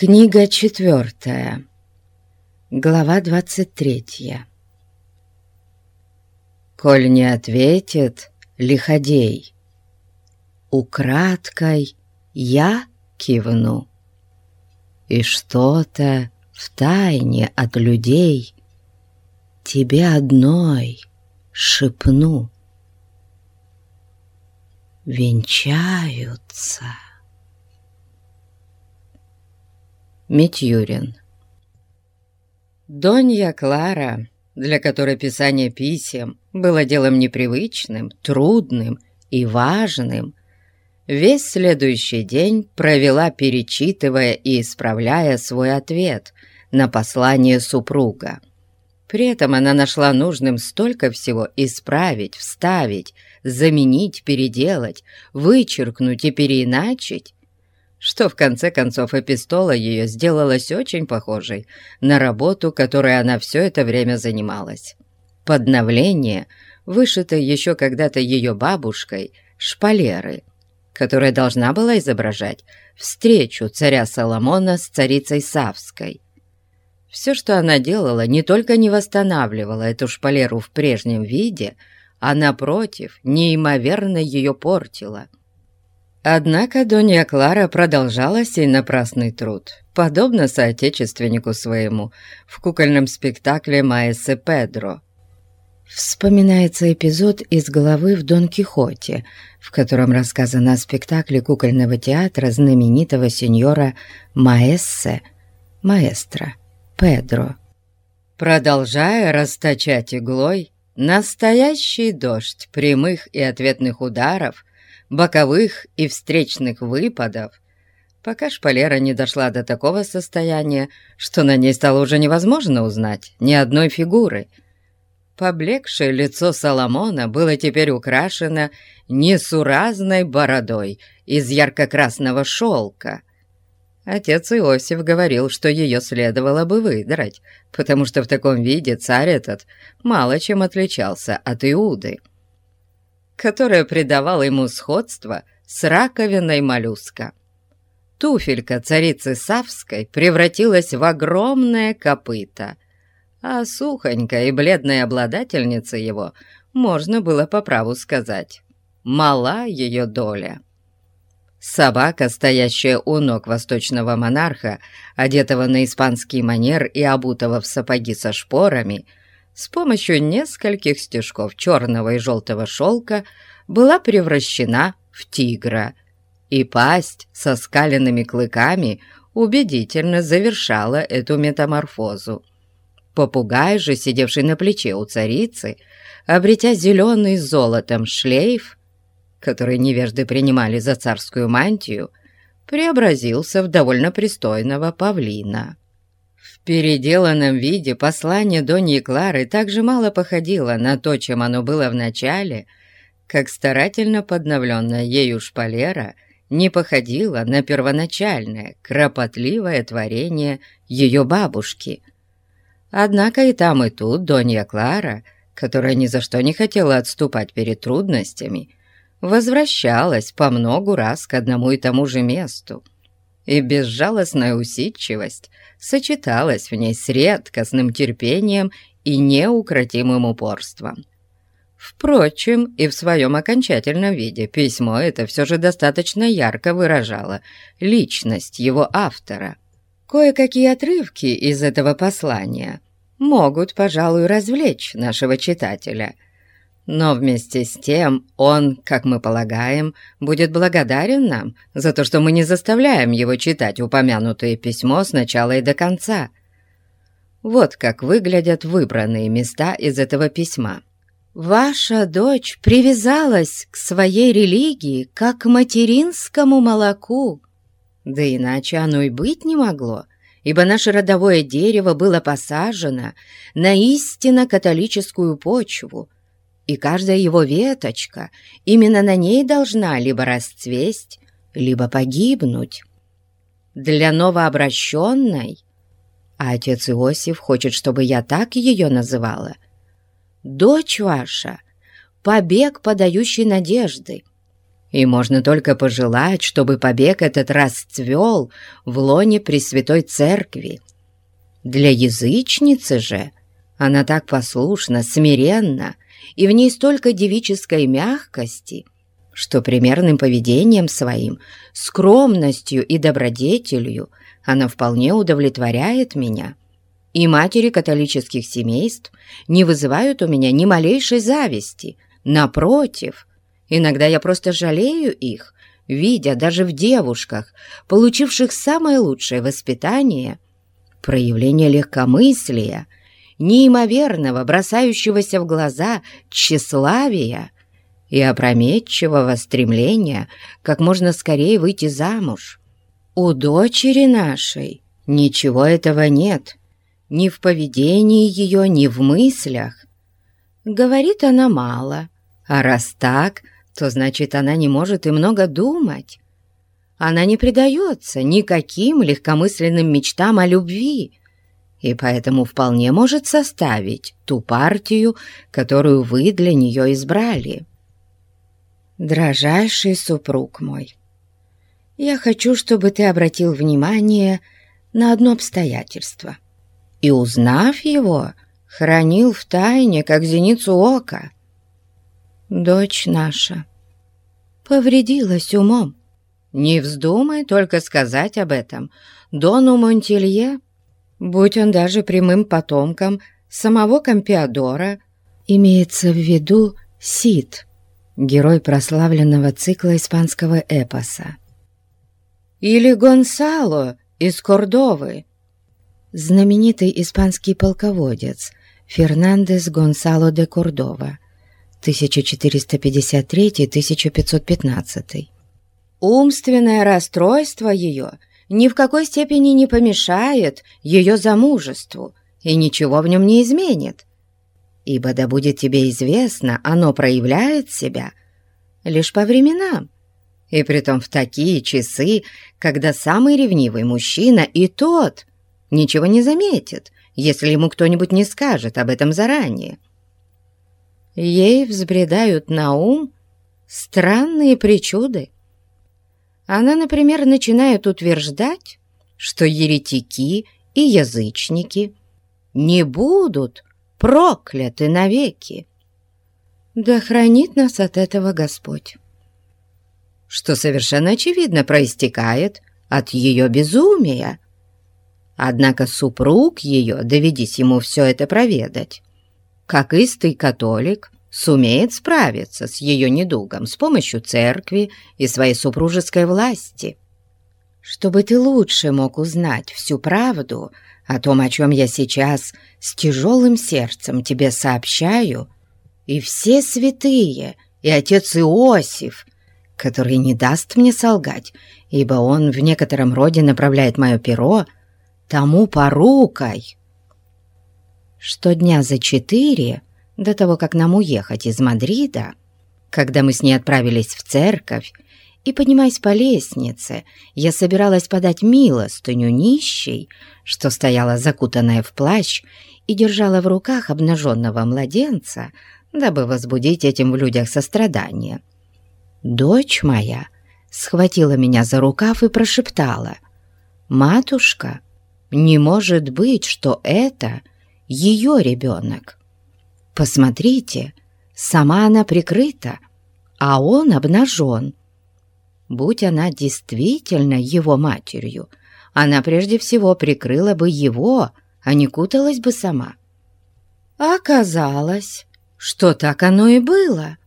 Книга четвертая. Глава двадцать третья. Коль не ответит лиходей, Украдкой я кивну, И что-то в тайне от людей Тебе одной шепну. Венчаются. Митюрин Донья Клара, для которой писание писем было делом непривычным, трудным и важным, весь следующий день провела, перечитывая и исправляя свой ответ на послание супруга. При этом она нашла нужным столько всего исправить, вставить, заменить, переделать, вычеркнуть и переиначить, что в конце концов эпистола ее сделалась очень похожей на работу, которой она все это время занималась. Подновление, вышитое еще когда-то ее бабушкой, шпалеры, которая должна была изображать встречу царя Соломона с царицей Савской. Все, что она делала, не только не восстанавливала эту шпалеру в прежнем виде, а, напротив, неимоверно ее портила – Однако Донья Клара продолжала сей напрасный труд, подобно соотечественнику своему в кукольном спектакле «Маэсе Педро». Вспоминается эпизод из главы в Дон Кихоте, в котором рассказано о спектакле кукольного театра знаменитого сеньора Маэссе, маэстро, Педро. Продолжая расточать иглой, настоящий дождь прямых и ответных ударов – боковых и встречных выпадов, пока шпалера не дошла до такого состояния, что на ней стало уже невозможно узнать ни одной фигуры. Поблекшее лицо Соломона было теперь украшено несуразной бородой из ярко-красного шелка. Отец Иосиф говорил, что ее следовало бы выдрать, потому что в таком виде царь этот мало чем отличался от Иуды которое придавало ему сходство с раковиной моллюска. Туфелька царицы Савской превратилась в огромное копыто, а сухонькая и бледная обладательница его, можно было по праву сказать, мала ее доля. Собака, стоящая у ног восточного монарха, одетого на испанский манер и обутого в сапоги со шпорами, — с помощью нескольких стежков черного и желтого шелка была превращена в тигра, и пасть со скаленными клыками убедительно завершала эту метаморфозу. Попугай же, сидевший на плече у царицы, обретя зеленый с золотом шлейф, который невежды принимали за царскую мантию, преобразился в довольно пристойного павлина. Переделанном виде послание Доньи Клары так же мало походило на то, чем оно было в начале, как старательно подновленная ею шпалера не походила на первоначальное, кропотливое творение ее бабушки. Однако и там, и тут Донья Клара, которая ни за что не хотела отступать перед трудностями, возвращалась по многу раз к одному и тому же месту — и безжалостная усидчивость сочеталась в ней с редкостным терпением и неукротимым упорством. Впрочем, и в своем окончательном виде письмо это все же достаточно ярко выражало личность его автора. Кое-какие отрывки из этого послания могут, пожалуй, развлечь нашего читателя – но вместе с тем он, как мы полагаем, будет благодарен нам за то, что мы не заставляем его читать упомянутое письмо с начала и до конца. Вот как выглядят выбранные места из этого письма. «Ваша дочь привязалась к своей религии, как к материнскому молоку. Да иначе оно и быть не могло, ибо наше родовое дерево было посажено на истинно католическую почву, и каждая его веточка именно на ней должна либо расцвесть, либо погибнуть. Для новообращенной, а отец Иосиф хочет, чтобы я так ее называла, дочь ваша — побег, подающий надежды, И можно только пожелать, чтобы побег этот расцвел в лоне Пресвятой Церкви. Для язычницы же она так послушна, смиренна, и в ней столько девической мягкости, что примерным поведением своим, скромностью и добродетелью она вполне удовлетворяет меня. И матери католических семейств не вызывают у меня ни малейшей зависти. Напротив, иногда я просто жалею их, видя даже в девушках, получивших самое лучшее воспитание, проявление легкомыслия, неимоверного, бросающегося в глаза тщеславия и опрометчивого стремления как можно скорее выйти замуж. У дочери нашей ничего этого нет, ни в поведении ее, ни в мыслях. Говорит она мало, а раз так, то значит она не может и много думать. Она не предается никаким легкомысленным мечтам о любви, и поэтому вполне может составить ту партию, которую вы для нее избрали. Дрожайший супруг мой, я хочу, чтобы ты обратил внимание на одно обстоятельство — и, узнав его, хранил в тайне, как зеницу ока. Дочь наша повредилась умом. Не вздумай только сказать об этом Дону Монтелье, будь он даже прямым потомком самого Кампиадора, имеется в виду Сид, герой прославленного цикла испанского эпоса. Или Гонсало из Кордовы, знаменитый испанский полководец Фернандес Гонсало де Кордова 1453-1515. Умственное расстройство ее ни в какой степени не помешает ее замужеству и ничего в нем не изменит, ибо, да будет тебе известно, оно проявляет себя лишь по временам, и притом в такие часы, когда самый ревнивый мужчина и тот – ничего не заметит, если ему кто-нибудь не скажет об этом заранее. Ей взбредают на ум странные причуды. Она, например, начинает утверждать, что еретики и язычники не будут прокляты навеки. Да хранит нас от этого Господь. Что совершенно очевидно проистекает от ее безумия. Однако супруг ее, доведись ему все это проведать, как истый католик, сумеет справиться с ее недугом с помощью церкви и своей супружеской власти. Чтобы ты лучше мог узнать всю правду о том, о чем я сейчас с тяжелым сердцем тебе сообщаю, и все святые, и отец Иосиф, который не даст мне солгать, ибо он в некотором роде направляет мое перо, — тому порукой, что дня за четыре до того, как нам уехать из Мадрида, когда мы с ней отправились в церковь, и, поднимаясь по лестнице, я собиралась подать милостыню нищей, что стояла закутанная в плащ и держала в руках обнаженного младенца, дабы возбудить этим в людях сострадание. Дочь моя схватила меня за рукав и прошептала, «Матушка, не может быть, что это ее ребенок. Посмотрите, сама она прикрыта, а он обнажен. Будь она действительно его матерью, она прежде всего прикрыла бы его, а не куталась бы сама. А оказалось, что так оно и было.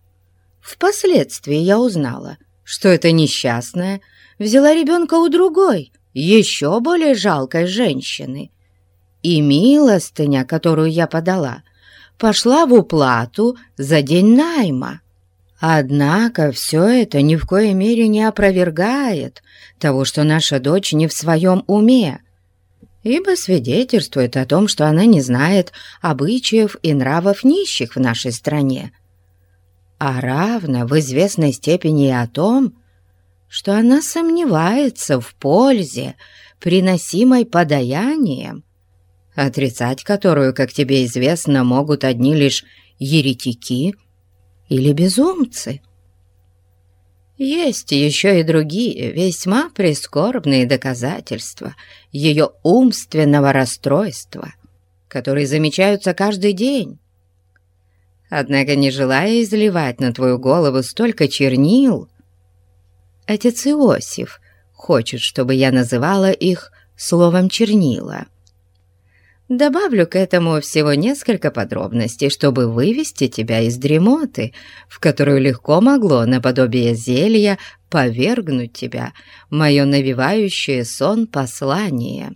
Впоследствии я узнала, что эта несчастная взяла ребенка у другой, еще более жалкой женщины. И милостыня, которую я подала, пошла в уплату за день найма. Однако все это ни в коей мере не опровергает того, что наша дочь не в своем уме, ибо свидетельствует о том, что она не знает обычаев и нравов нищих в нашей стране, а равно в известной степени и о том, что она сомневается в пользе, приносимой подаянием, отрицать которую, как тебе известно, могут одни лишь еретики или безумцы. Есть еще и другие весьма прискорбные доказательства ее умственного расстройства, которые замечаются каждый день. Однако, не желая изливать на твою голову столько чернил, отец Иосиф хочет, чтобы я называла их словом «чернила». Добавлю к этому всего несколько подробностей, чтобы вывести тебя из дремоты, в которую легко могло наподобие зелья повергнуть тебя мое навевающее сон послание.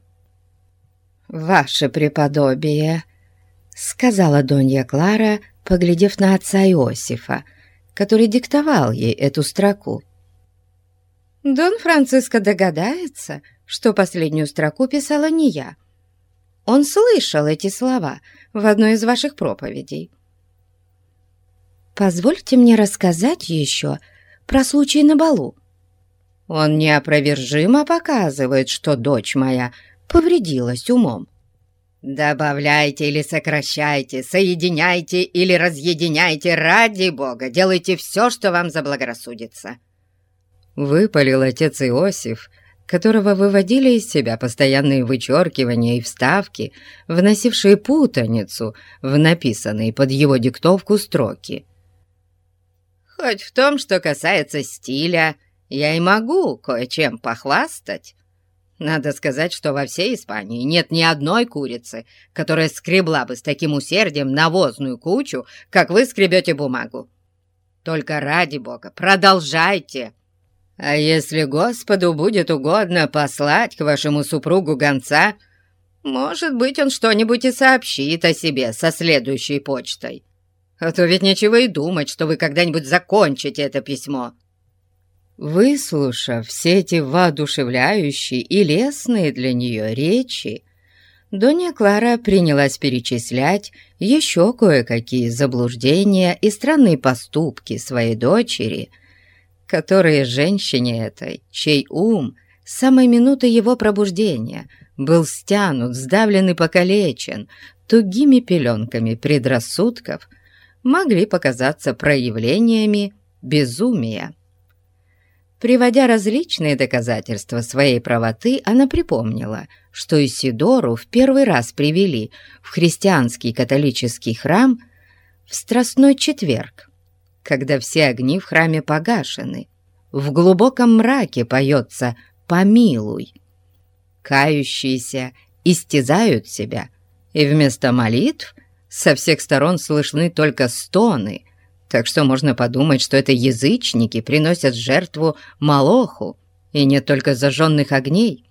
«Ваше преподобие», — сказала Донья Клара, поглядев на отца Иосифа, который диктовал ей эту строку. «Дон Франциско догадается, что последнюю строку писала не я» Он слышал эти слова в одной из ваших проповедей. Позвольте мне рассказать еще про случай на балу. Он неопровержимо показывает, что дочь моя повредилась умом. Добавляйте или сокращайте, соединяйте или разъединяйте, ради Бога, делайте все, что вам заблагорассудится. Выпалил отец Иосиф, которого выводили из себя постоянные вычеркивания и вставки, вносившие путаницу в написанные под его диктовку строки. «Хоть в том, что касается стиля, я и могу кое-чем похвастать. Надо сказать, что во всей Испании нет ни одной курицы, которая скребла бы с таким усердием навозную кучу, как вы скребете бумагу. Только ради бога, продолжайте!» А если Господу будет угодно послать к вашему супругу гонца, может быть, он что-нибудь и сообщит о себе со следующей почтой. А то ведь нечего и думать, что вы когда-нибудь закончите это письмо». Выслушав все эти воодушевляющие и лестные для нее речи, Донья Клара принялась перечислять еще кое-какие заблуждения и странные поступки своей дочери – которые женщине этой, чей ум с самой минуты его пробуждения был стянут, сдавлен и покалечен тугими пеленками предрассудков, могли показаться проявлениями безумия. Приводя различные доказательства своей правоты, она припомнила, что Исидору в первый раз привели в христианский католический храм в Страстной четверг, когда все огни в храме погашены. В глубоком мраке поется «Помилуй». Кающиеся истязают себя, и вместо молитв со всех сторон слышны только стоны, так что можно подумать, что это язычники приносят жертву Малоху, и нет только зажженных огней,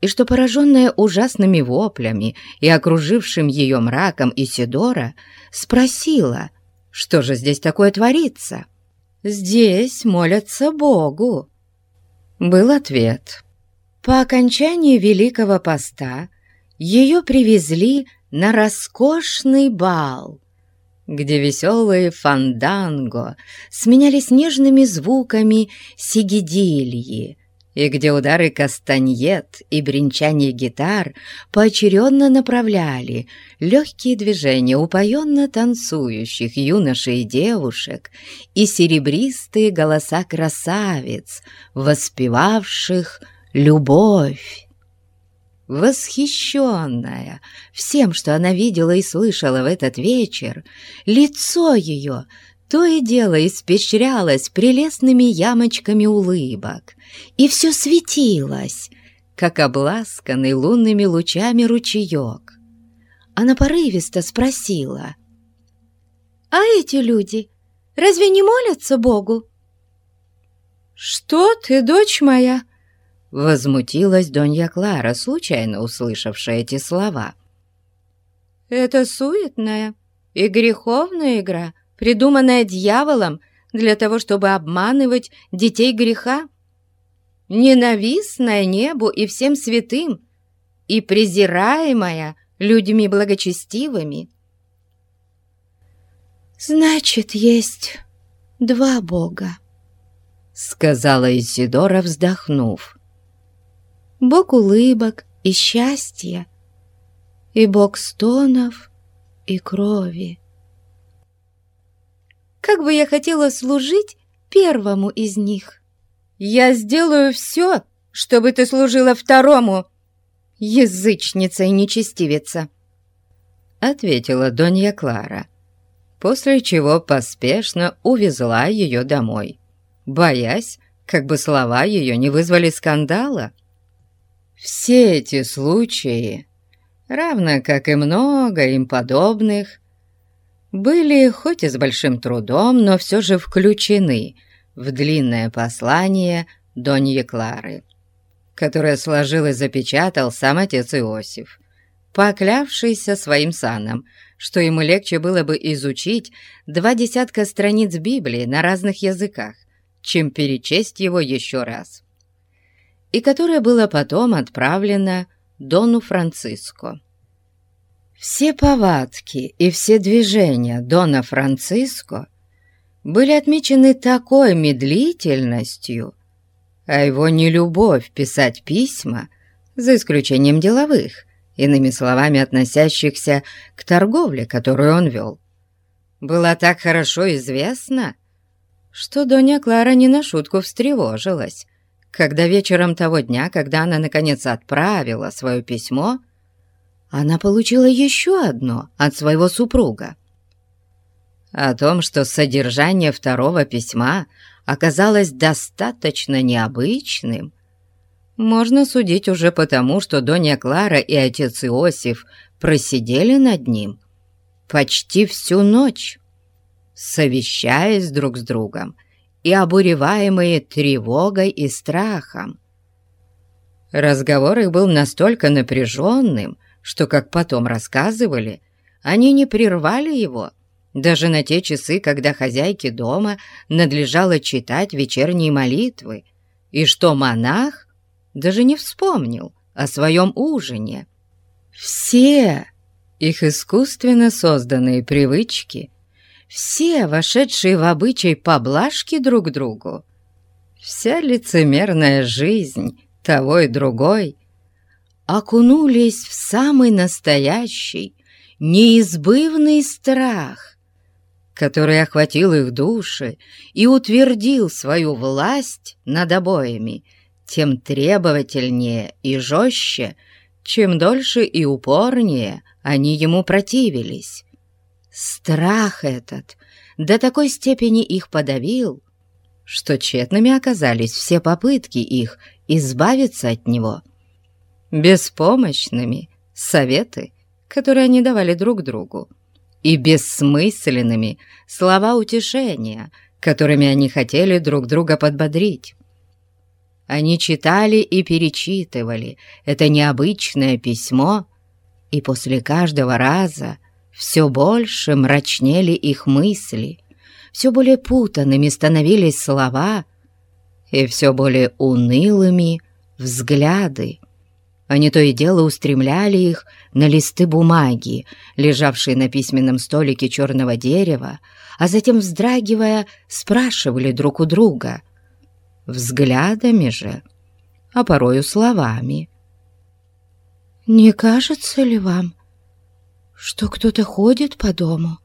и что, пораженная ужасными воплями и окружившим ее мраком Исидора, спросила, что же здесь такое творится? Здесь молятся Богу. Был ответ. По окончании Великого Поста ее привезли на роскошный бал, где веселые фанданго сменялись нежными звуками сигидильи, и где удары кастаньет и бренчание гитар поочередно направляли легкие движения упоенно танцующих юношей и девушек и серебристые голоса красавиц, воспевавших любовь. Восхищенная всем, что она видела и слышала в этот вечер, лицо ее то и дело испещрялось прелестными ямочками улыбок, и все светилось, как обласканный лунными лучами ручеек. Она порывисто спросила, «А эти люди разве не молятся Богу?» «Что ты, дочь моя?» Возмутилась Донья Клара, случайно услышавшая эти слова. «Это суетная и греховная игра», придуманная дьяволом для того, чтобы обманывать детей греха, ненавистная небу и всем святым, и презираемая людьми благочестивыми. «Значит, есть два Бога», — сказала Исидора, вздохнув. «Бог улыбок и счастья, и Бог стонов и крови». Как бы я хотела служить первому из них. Я сделаю все, чтобы ты служила второму, язычница и нечестивица», — ответила Донья Клара, после чего поспешно увезла ее домой, боясь, как бы слова ее не вызвали скандала. Все эти случаи, равно как и много им подобных, были хоть и с большим трудом, но все же включены в длинное послание Доньи Клары, которое сложил и запечатал сам отец Иосиф, поклявшийся своим саном, что ему легче было бы изучить два десятка страниц Библии на разных языках, чем перечесть его еще раз, и которое было потом отправлено Дону Франциско. Все повадки и все движения Дона Франциско были отмечены такой медлительностью, а его нелюбовь писать письма, за исключением деловых, иными словами, относящихся к торговле, которую он вел, была так хорошо известна, что Доня Клара не на шутку встревожилась, когда вечером того дня, когда она наконец отправила свое письмо, она получила еще одно от своего супруга. О том, что содержание второго письма оказалось достаточно необычным, можно судить уже потому, что Донья Клара и отец Иосиф просидели над ним почти всю ночь совещаясь друг с другом и обуреваемые тревогой и страхом. Разговор их был настолько напряженным, что, как потом рассказывали, они не прервали его, даже на те часы, когда хозяйке дома надлежало читать вечерние молитвы, и что монах даже не вспомнил о своем ужине. Все их искусственно созданные привычки все вошедшие в обычай поблажки друг другу, вся лицемерная жизнь того и другой окунулись в самый настоящий, неизбывный страх, который охватил их души и утвердил свою власть над обоими, тем требовательнее и жестче, чем дольше и упорнее они ему противились. Страх этот до такой степени их подавил, что тщетными оказались все попытки их избавиться от него. Беспомощными советы, которые они давали друг другу, и бессмысленными слова утешения, которыми они хотели друг друга подбодрить. Они читали и перечитывали это необычное письмо, и после каждого раза все больше мрачнели их мысли, все более путанными становились слова и все более унылыми взгляды. Они то и дело устремляли их на листы бумаги, лежавшие на письменном столике черного дерева, а затем, вздрагивая, спрашивали друг у друга. Взглядами же, а порою словами. «Не кажется ли вам, что кто-то ходит по дому?»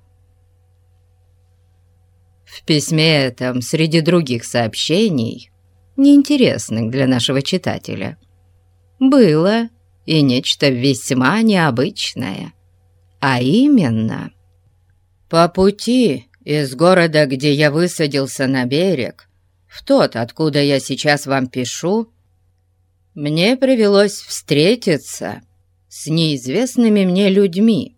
В письме этом, среди других сообщений, неинтересных для нашего читателя, было и нечто весьма необычное, а именно по пути из города, где я высадился на берег, в тот, откуда я сейчас вам пишу, мне привелось встретиться с неизвестными мне людьми,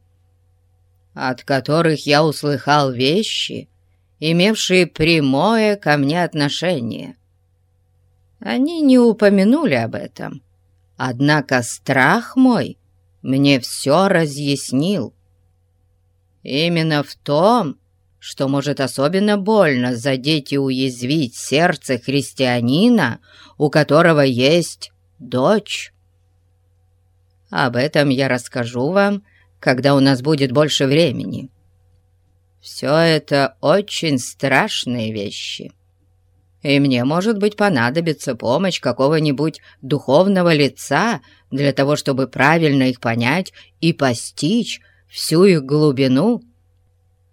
от которых я услыхал вещи, имевшие прямое ко мне отношение. Они не упомянули об этом, однако страх мой мне все разъяснил. Именно в том, что может особенно больно задеть и уязвить сердце христианина, у которого есть дочь. Об этом я расскажу вам когда у нас будет больше времени. Все это очень страшные вещи, и мне, может быть, понадобится помощь какого-нибудь духовного лица для того, чтобы правильно их понять и постичь всю их глубину.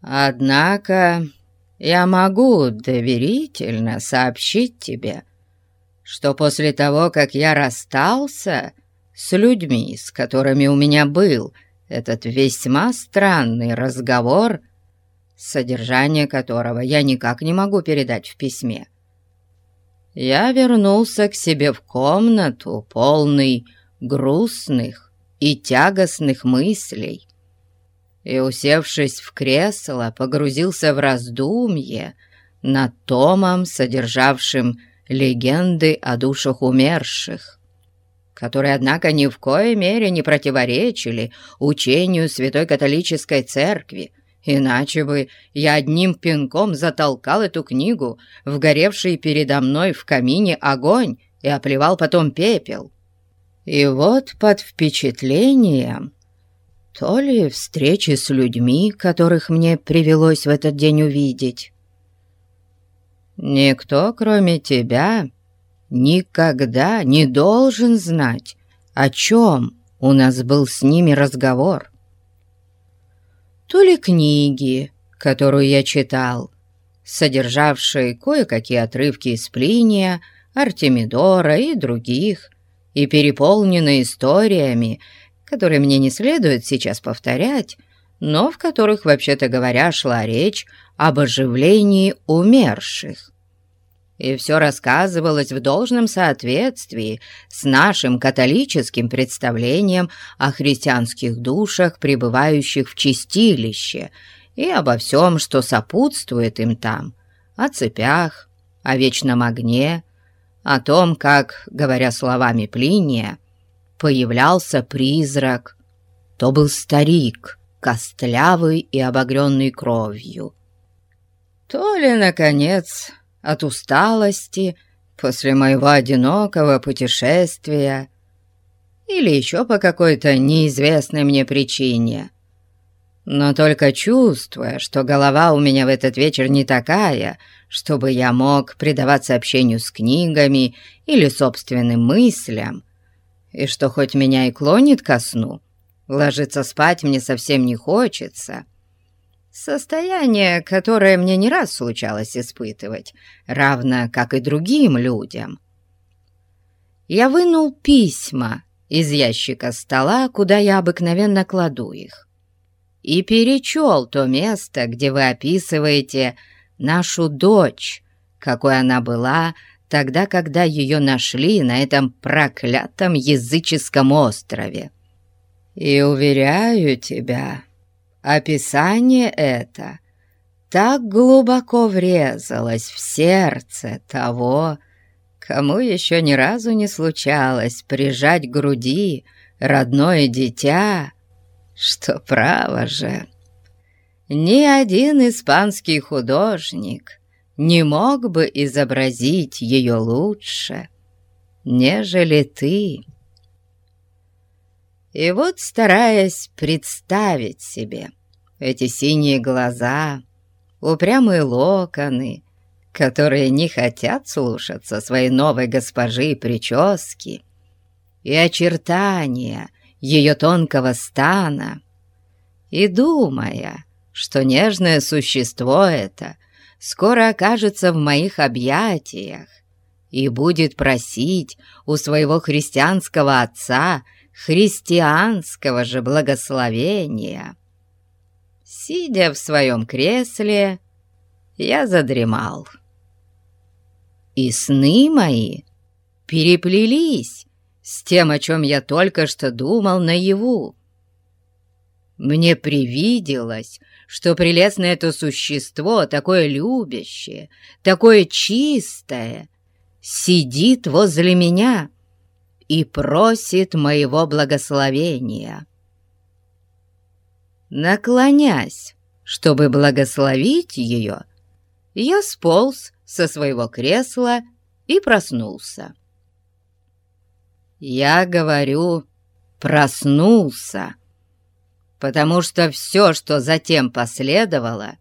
Однако я могу доверительно сообщить тебе, что после того, как я расстался с людьми, с которыми у меня был этот весьма странный разговор, содержание которого я никак не могу передать в письме, я вернулся к себе в комнату, полный грустных и тягостных мыслей, и, усевшись в кресло, погрузился в раздумье над томом, содержавшим легенды о душах умерших, которые, однако, ни в коей мере не противоречили учению Святой Католической Церкви, иначе бы я одним пинком затолкал эту книгу в горевший передо мной в камине огонь и оплевал потом пепел. И вот под впечатлением то ли встречи с людьми, которых мне привелось в этот день увидеть. Никто, кроме тебя, никогда не должен знать, о чем у нас был с ними разговор. То ли книги, которую я читал, содержавшие кое-какие отрывки из Плиния, Артемидора и других, и переполненные историями, которые мне не следует сейчас повторять, но в которых, вообще-то говоря, шла речь об оживлении умерших. И все рассказывалось в должном соответствии с нашим католическим представлением о христианских душах, пребывающих в чистилище, и обо всем, что сопутствует им там, о цепях, о вечном огне, о том, как, говоря словами Плиния, появлялся призрак. То был старик, костлявый и обогренный кровью. То ли, наконец, от усталости после моего одинокого путешествия или еще по какой-то неизвестной мне причине. Но только чувствуя, что голова у меня в этот вечер не такая, чтобы я мог предаваться общению с книгами или собственным мыслям, и что хоть меня и клонит ко сну, ложиться спать мне совсем не хочется. Состояние, которое мне не раз случалось испытывать, равно как и другим людям. Я вынул письма из ящика стола, куда я обыкновенно кладу их, и перечел то место, где вы описываете нашу дочь, какой она была тогда, когда ее нашли на этом проклятом языческом острове. И уверяю тебя, описание это так глубоко врезалось в сердце того, кому еще ни разу не случалось прижать к груди родное дитя, что право же, ни один испанский художник не мог бы изобразить ее лучше, нежели ты. И вот, стараясь представить себе эти синие глаза, упрямые локоны, которые не хотят слушаться своей новой госпожи прически, и очертания ее тонкого стана, и думая, что нежное существо это скоро окажется в моих объятиях и будет просить у своего христианского отца христианского же благословения. Сидя в своем кресле, я задремал. И сны мои переплелись с тем, о чем я только что думал наяву. Мне привиделось, что прелестное это существо, такое любящее, такое чистое, сидит возле меня и просит моего благословения. Наклонясь, чтобы благословить ее, я сполз со своего кресла и проснулся. Я говорю «проснулся», потому что все, что затем последовало,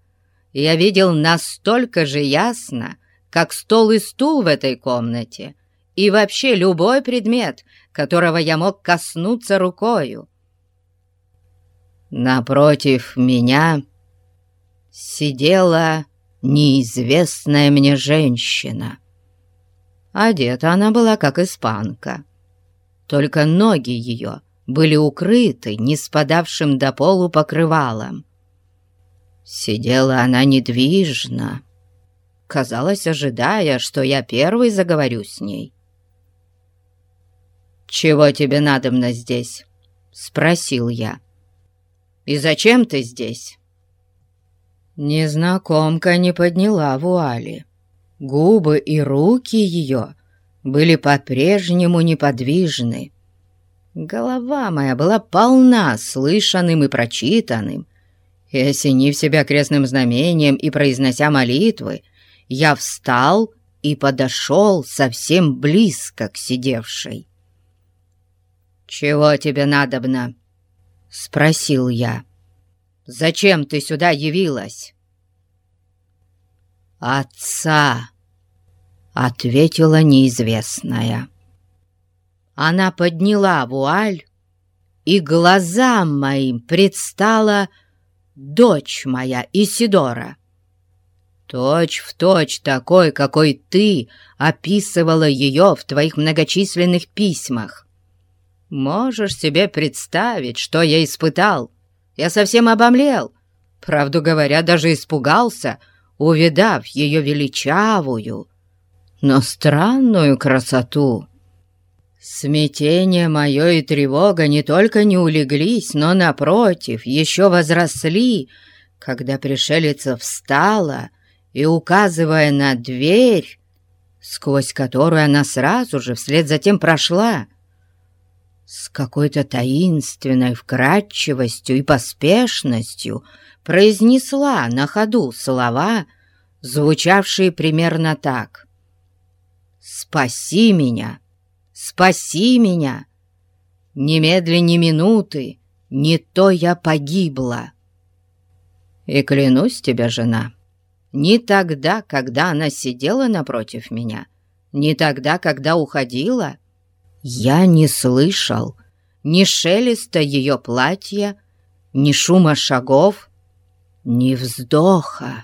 я видел настолько же ясно, как стол и стул в этой комнате, и вообще любой предмет, которого я мог коснуться рукою. Напротив меня сидела неизвестная мне женщина. Одета она была как испанка, только ноги ее были укрыты не спадавшим до полу покрывалом. Сидела она недвижно, казалось, ожидая, что я первый заговорю с ней. «Чего тебе надобно здесь?» — спросил я. «И зачем ты здесь?» Незнакомка не подняла вуали. Губы и руки ее были по-прежнему неподвижны. Голова моя была полна слышанным и прочитанным, и, осенив себя крестным знамением и произнося молитвы, я встал и подошел совсем близко к сидевшей. «Чего тебе надобно?» — спросил я. «Зачем ты сюда явилась?» «Отца!» — ответила неизвестная. Она подняла вуаль, и глазам моим предстала дочь моя Исидора. Точь в точь такой, какой ты описывала ее в твоих многочисленных письмах. Можешь себе представить, что я испытал? Я совсем обомлел. Правду говоря, даже испугался, увидав ее величавую, но странную красоту. Смятение мое и тревога не только не улеглись, но, напротив, еще возросли, когда пришелица встала и, указывая на дверь, сквозь которую она сразу же вслед за тем прошла, с какой-то таинственной вкрадчивостью и поспешностью произнесла на ходу слова, звучавшие примерно так «Спаси меня!» Спаси меня! Немедли ни минуты, не то я погибла. И клянусь тебе, жена, не тогда, когда она сидела напротив меня, не тогда, когда уходила, я не слышал ни шелеста ее платья, ни шума шагов, ни вздоха.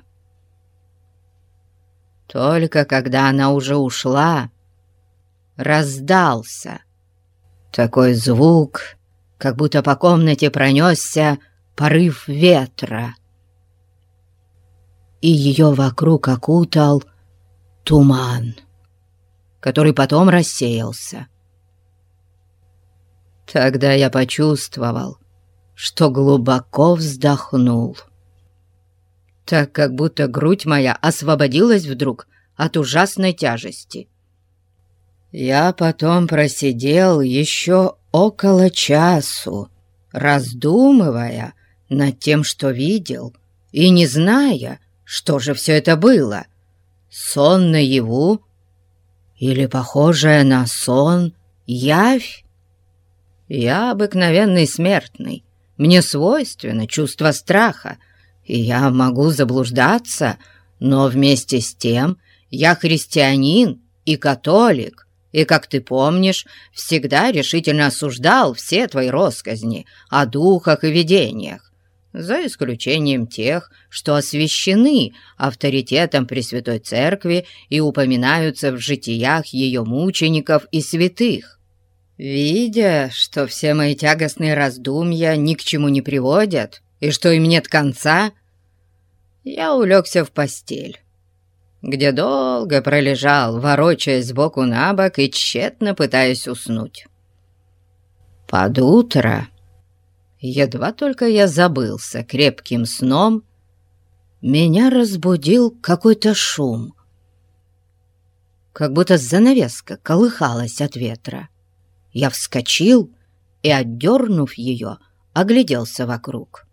Только когда она уже ушла, раздался. Такой звук, как будто по комнате пронесся порыв ветра. И ее вокруг окутал туман, который потом рассеялся. Тогда я почувствовал, что глубоко вздохнул, так как будто грудь моя освободилась вдруг от ужасной тяжести. Я потом просидел еще около часу, раздумывая над тем, что видел, и не зная, что же все это было. Сон наяву или похожая на сон явь? Я обыкновенный смертный, мне свойственно чувство страха, и я могу заблуждаться, но вместе с тем я христианин и католик, и, как ты помнишь, всегда решительно осуждал все твои росказни о духах и видениях, за исключением тех, что освящены авторитетом Пресвятой Церкви и упоминаются в житиях ее мучеников и святых. Видя, что все мои тягостные раздумья ни к чему не приводят и что им нет конца, я улегся в постель где долго пролежал, ворочаясь сбоку на бок и тщетно пытаясь уснуть. Под утро, едва только я забылся крепким сном, меня разбудил какой-то шум, как будто занавеска колыхалась от ветра. Я вскочил и, отдернув ее, огляделся вокруг.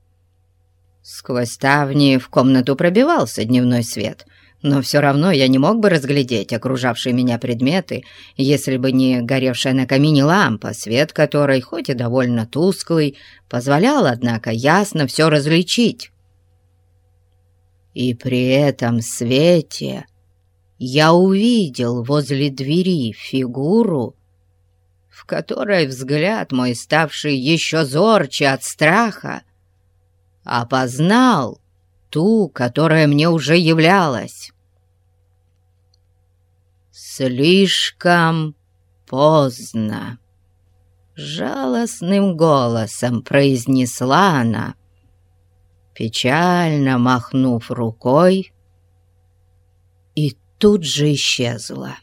Сквозь ставни в комнату пробивался дневной свет, но все равно я не мог бы разглядеть окружавшие меня предметы, если бы не горевшая на камине лампа, свет которой, хоть и довольно тусклый, позволял, однако, ясно все различить. И при этом свете я увидел возле двери фигуру, в которой взгляд мой, ставший еще зорче от страха, опознал ту, которая мне уже являлась. «Слишком поздно!» Жалостным голосом произнесла она, печально махнув рукой, и тут же исчезла.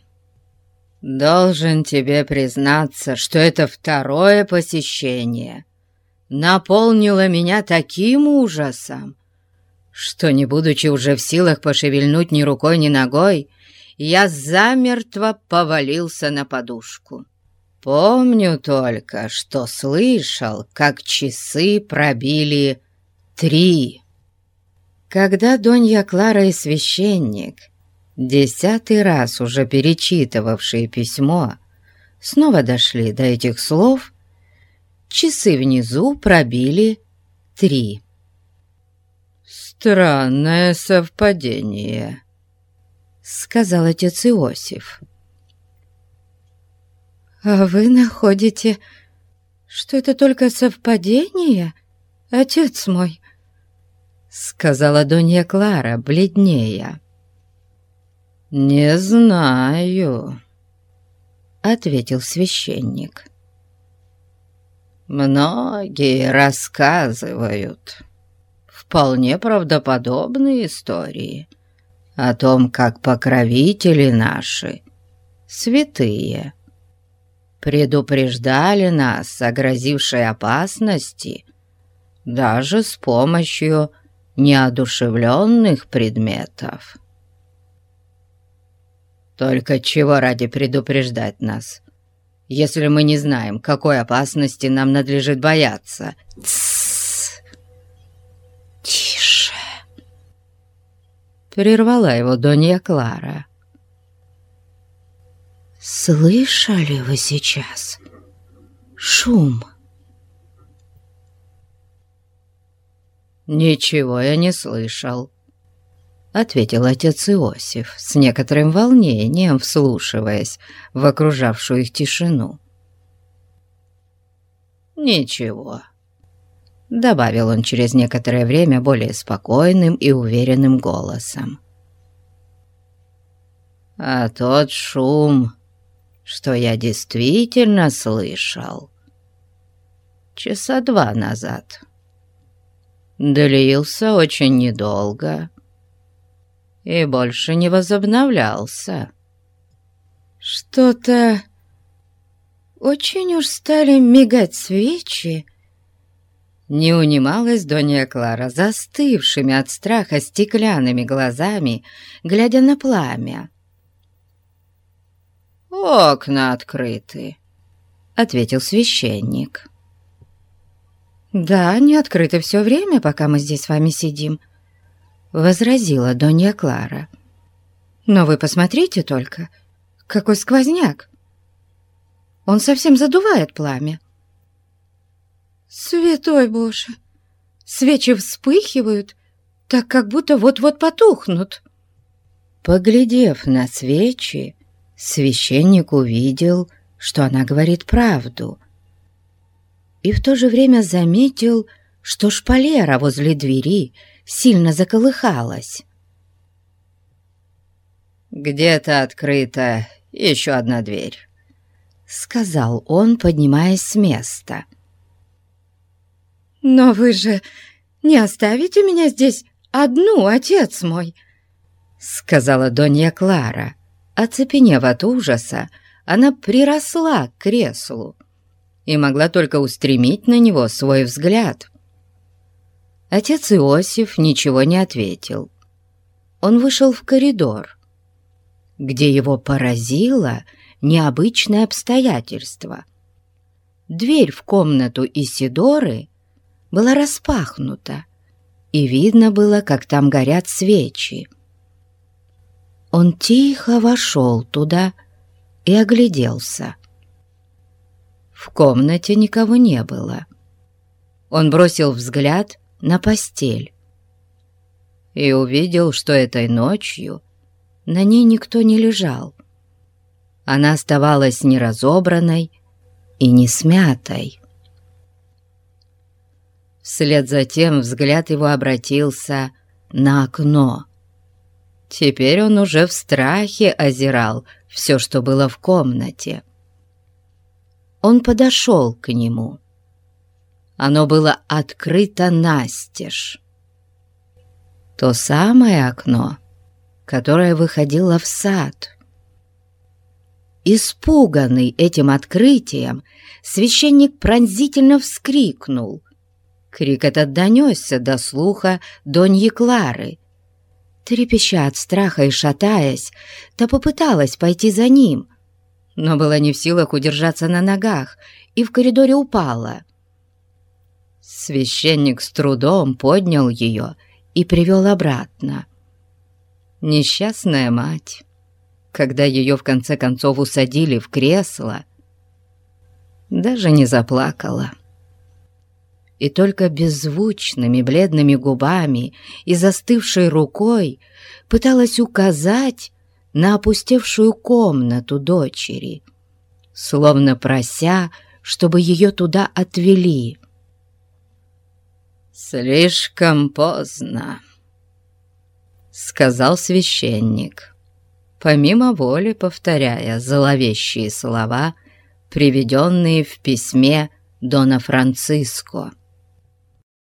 «Должен тебе признаться, что это второе посещение наполнило меня таким ужасом, что, не будучи уже в силах пошевельнуть ни рукой, ни ногой, я замертво повалился на подушку. Помню только, что слышал, как часы пробили три. Когда Донья Клара и священник, десятый раз уже перечитывавшие письмо, снова дошли до этих слов, часы внизу пробили три. «Странное совпадение», — сказал отец Иосиф. «А вы находите, что это только совпадение, отец мой?» Сказала Донья Клара, бледнее. «Не знаю», — ответил священник. «Многие рассказывают вполне правдоподобные истории о том, как покровители наши, святые, предупреждали нас о грозившей опасности даже с помощью неодушевленных предметов. Только чего ради предупреждать нас, если мы не знаем, какой опасности нам надлежит бояться? Тссс! Тише! Прервала его Донья Клара. «Слышали вы сейчас шум?» «Ничего я не слышал», — ответил отец Иосиф с некоторым волнением, вслушиваясь в окружавшую их тишину. «Ничего», — добавил он через некоторое время более спокойным и уверенным голосом. «А тот шум...» что я действительно слышал. Часа два назад. Длился очень недолго и больше не возобновлялся. Что-то очень уж стали мигать свечи. Не унималась Донья Клара застывшими от страха стеклянными глазами, глядя на пламя. «Окна открыты», — ответил священник. «Да, они открыты все время, пока мы здесь с вами сидим», — возразила Донья Клара. «Но вы посмотрите только, какой сквозняк! Он совсем задувает пламя». «Святой Боже! Свечи вспыхивают, так как будто вот-вот потухнут». Поглядев на свечи, священник увидел, что она говорит правду, и в то же время заметил, что шпалера возле двери сильно заколыхалась. «Где-то открыта еще одна дверь», — сказал он, поднимаясь с места. «Но вы же не оставите меня здесь одну, отец мой», — сказала Донья Клара. Оцепенев от ужаса, она приросла к креслу и могла только устремить на него свой взгляд. Отец Иосиф ничего не ответил. Он вышел в коридор, где его поразило необычное обстоятельство. Дверь в комнату Исидоры была распахнута, и видно было, как там горят свечи. Он тихо вошел туда и огляделся. В комнате никого не было. Он бросил взгляд на постель и увидел, что этой ночью на ней никто не лежал. Она оставалась неразобранной и не смятой. Вслед за тем взгляд его обратился на окно. Теперь он уже в страхе озирал все, что было в комнате. Он подошел к нему. Оно было открыто настежь. То самое окно, которое выходило в сад. Испуганный этим открытием, священник пронзительно вскрикнул. Крик этот донесся до слуха Доньи Клары. Трепеща от страха и шатаясь, та попыталась пойти за ним, но была не в силах удержаться на ногах и в коридоре упала. Священник с трудом поднял ее и привел обратно. Несчастная мать, когда ее в конце концов усадили в кресло, даже не заплакала и только беззвучными бледными губами и застывшей рукой пыталась указать на опустевшую комнату дочери, словно прося, чтобы ее туда отвели. «Слишком поздно», — сказал священник, помимо воли повторяя зловещие слова, приведенные в письме Дона Франциско.